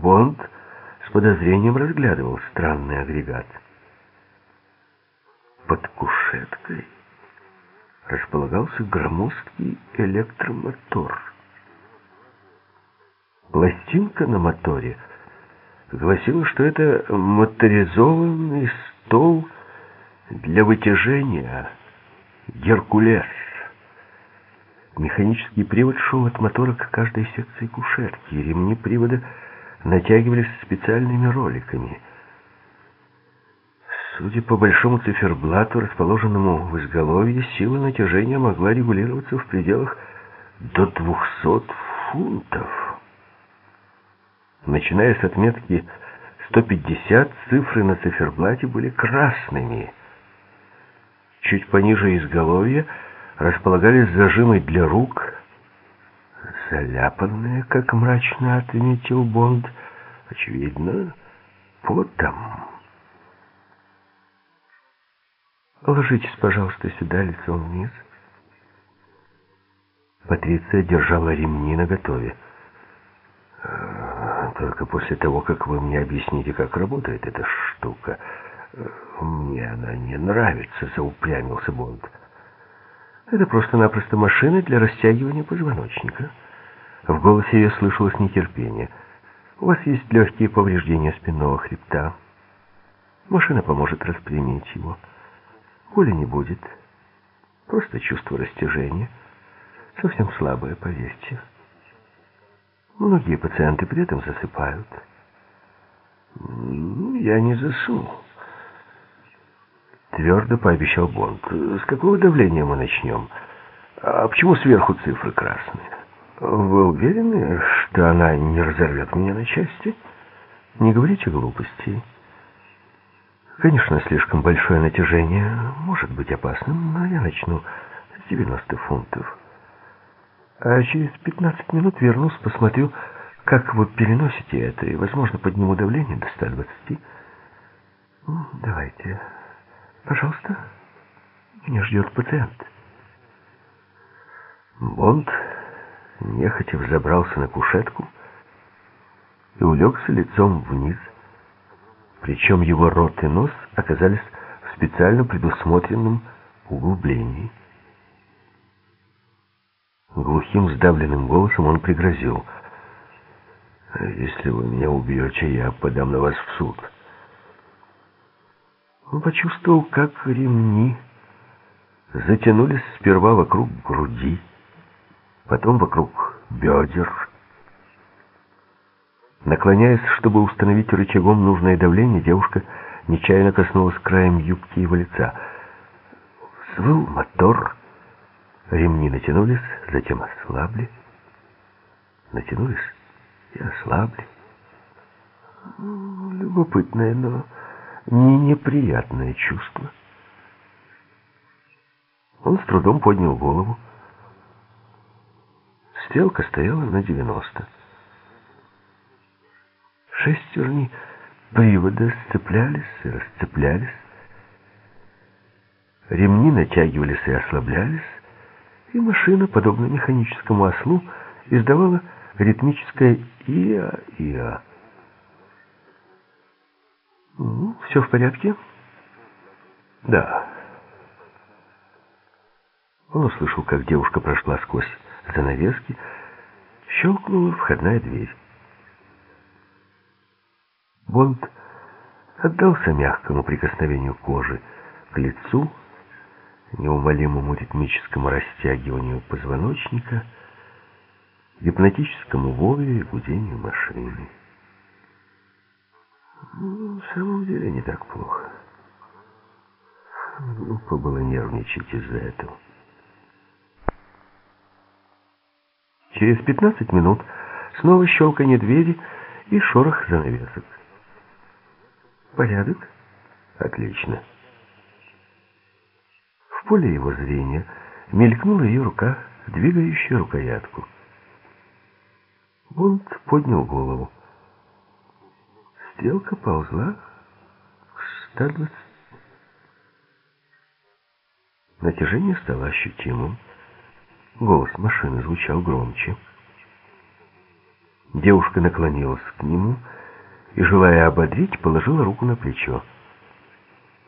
Бонд с подозрением разглядывал странный агрегат. Под кушеткой располагался громоздкий электромотор. Пластинка на моторе гласила, что это моторизованный стол для вытяжения «Геркулес». Механический привод шел от мотора к каждой секции кушетки, ремни привода натягивались специальными роликами. Судя по большому циферблату, расположенному в изголовье, сила натяжения могла регулироваться в пределах до 200 фунтов. Начиная с отметки 150, цифры на циферблате были красными. Чуть пониже изголовья располагались зажимы для рук, заляпанные, как мрачно отметил Бонд, очевидно, потом. «Ложитесь, пожалуйста, сюда, лицом вниз». Патриция держала ремни наготове. Э, «Только после того, как вы мне объясните, как работает эта штука. Э, мне она не нравится», — заупрямился Бонд. «Это просто-напросто машина для растягивания позвоночника». В голосе ее слышалось нетерпение. «У вас есть легкие повреждения спинного хребта. Машина поможет распрямить его». Боли не будет. Просто чувство растяжения. Совсем слабое, поверьте. Многие пациенты при этом засыпают. Ну, я не засну. Твердо пообещал Бонд. С какого давления мы начнем? А почему сверху цифры красные? Вы уверены, что она не разорвет меня на части? Не говорите глупостей. Конечно, слишком большое натяжение может быть опасным, но я начну с 90 фунтов. А через 15 минут вернусь, посмотрю, как вы переносите это, и, возможно, подниму давление до 120. Ну, давайте, пожалуйста, меня ждет пациент. Бонд нехотя взобрался на кушетку и улегся лицом вниз, причем его рот и нос оказались в специально предусмотренном углублении. Глухим, сдавленным голосом он пригрозил. «Если вы меня убьете, я подам на вас в суд». Он почувствовал, как ремни затянулись сперва вокруг груди, потом вокруг бедер, Наклоняясь, чтобы установить рычагом нужное давление, девушка нечаянно коснулась краем юбки его лица. Взвыл мотор, ремни натянулись, затем ослабли. Натянулись и ослабли. Любопытное, но не неприятное чувство. Он с трудом поднял голову. Стрелка стояла на девяносто. Шестерни привода сцеплялись и расцеплялись. Ремни натягивались и ослаблялись, и машина, подобно механическому ослу, издавала ритмическое «иа-иа». Ну, все в порядке? Да. Он услышал, как девушка прошла сквозь занавески, щелкнула входная дверь. Бонд отдался мягкому прикосновению кожи к лицу, неумолимому ритмическому растягиванию позвоночника, гипнотическому вою и гудению машины. Ну, в самом деле не так плохо. Глупо было нервничать из-за этого. Через пятнадцать минут снова щелканье двери и шорох занавесок. Порядок? Отлично. В поле его зрения мелькнула ее рука, двигающая рукоятку. Бонд поднял голову. Стрелка ползла к 120. Натяжение стало ощутимым. Голос машины звучал громче. Девушка наклонилась к нему и, желая ободрить, положила руку на плечо.